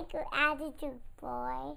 like your attitude, boy.